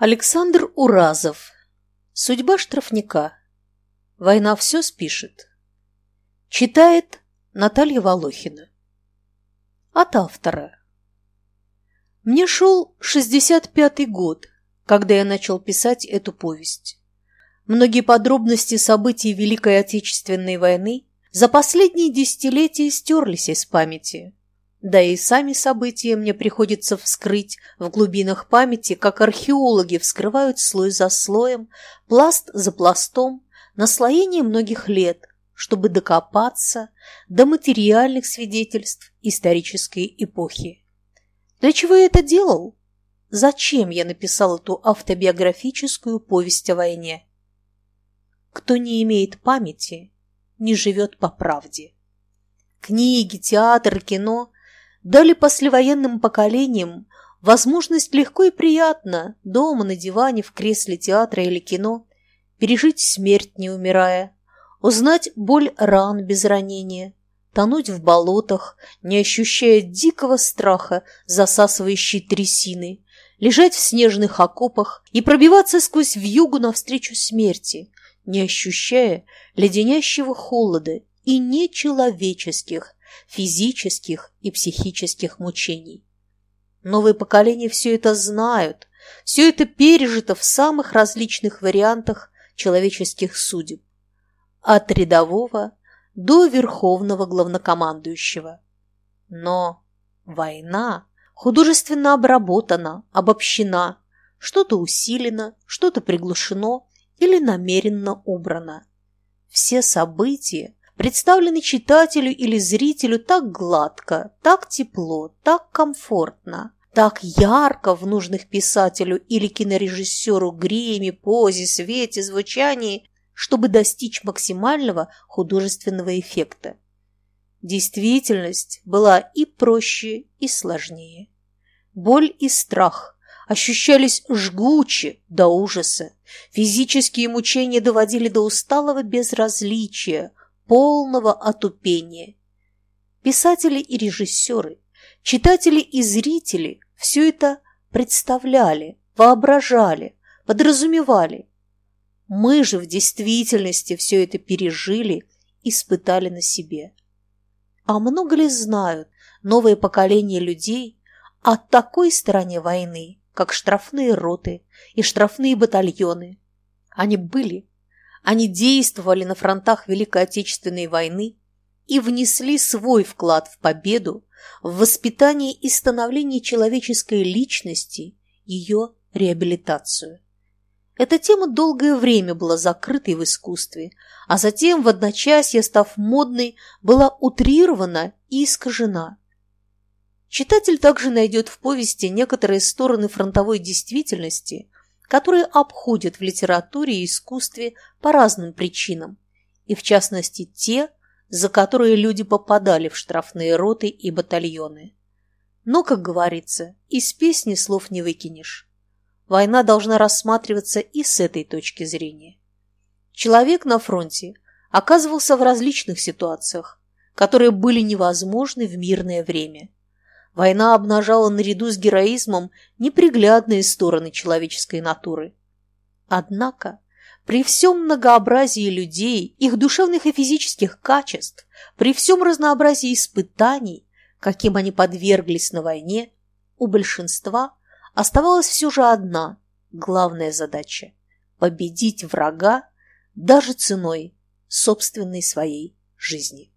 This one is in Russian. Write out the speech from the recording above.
Александр Уразов. Судьба штрафника. Война все спишет. Читает Наталья Волохина. От автора. Мне шел 65-й год, когда я начал писать эту повесть. Многие подробности событий Великой Отечественной войны за последние десятилетия стерлись из памяти. Да и сами события мне приходится вскрыть в глубинах памяти, как археологи вскрывают слой за слоем, пласт за пластом, наслоение многих лет, чтобы докопаться до материальных свидетельств исторической эпохи. Для чего я это делал? Зачем я написал эту автобиографическую повесть о войне? Кто не имеет памяти, не живет по правде. Книги, театр, кино дали послевоенным поколениям возможность легко и приятно дома на диване в кресле театра или кино пережить смерть, не умирая, узнать боль ран без ранения, тонуть в болотах, не ощущая дикого страха, засасывающей трясины, лежать в снежных окопах и пробиваться сквозь вьюгу навстречу смерти, не ощущая леденящего холода и нечеловеческих, физических и психических мучений. Новые поколения все это знают, все это пережито в самых различных вариантах человеческих судеб. От рядового до верховного главнокомандующего. Но война художественно обработана, обобщена, что-то усилено, что-то приглушено или намеренно убрано. Все события представлены читателю или зрителю так гладко, так тепло, так комфортно, так ярко в нужных писателю или кинорежиссеру гриме, позе, свете, звучании, чтобы достичь максимального художественного эффекта. Действительность была и проще, и сложнее. Боль и страх ощущались жгуче до ужаса. Физические мучения доводили до усталого безразличия, полного отупения. Писатели и режиссеры, читатели и зрители все это представляли, воображали, подразумевали. Мы же в действительности все это пережили, испытали на себе. А много ли знают новое поколение людей о такой стороне войны, как штрафные роты и штрафные батальоны? Они были, они действовали на фронтах Великой Отечественной войны и внесли свой вклад в победу, в воспитание и становление человеческой личности, ее реабилитацию. Эта тема долгое время была закрытой в искусстве, а затем в одночасье, став модной, была утрирована и искажена. Читатель также найдет в повести некоторые стороны фронтовой действительности, которые обходят в литературе и искусстве по разным причинам, и в частности те, за которые люди попадали в штрафные роты и батальоны. Но, как говорится, из песни слов не выкинешь. Война должна рассматриваться и с этой точки зрения. Человек на фронте оказывался в различных ситуациях, которые были невозможны в мирное время – Война обнажала наряду с героизмом неприглядные стороны человеческой натуры. Однако, при всем многообразии людей, их душевных и физических качеств, при всем разнообразии испытаний, каким они подверглись на войне, у большинства оставалась все же одна главная задача – победить врага даже ценой собственной своей жизни.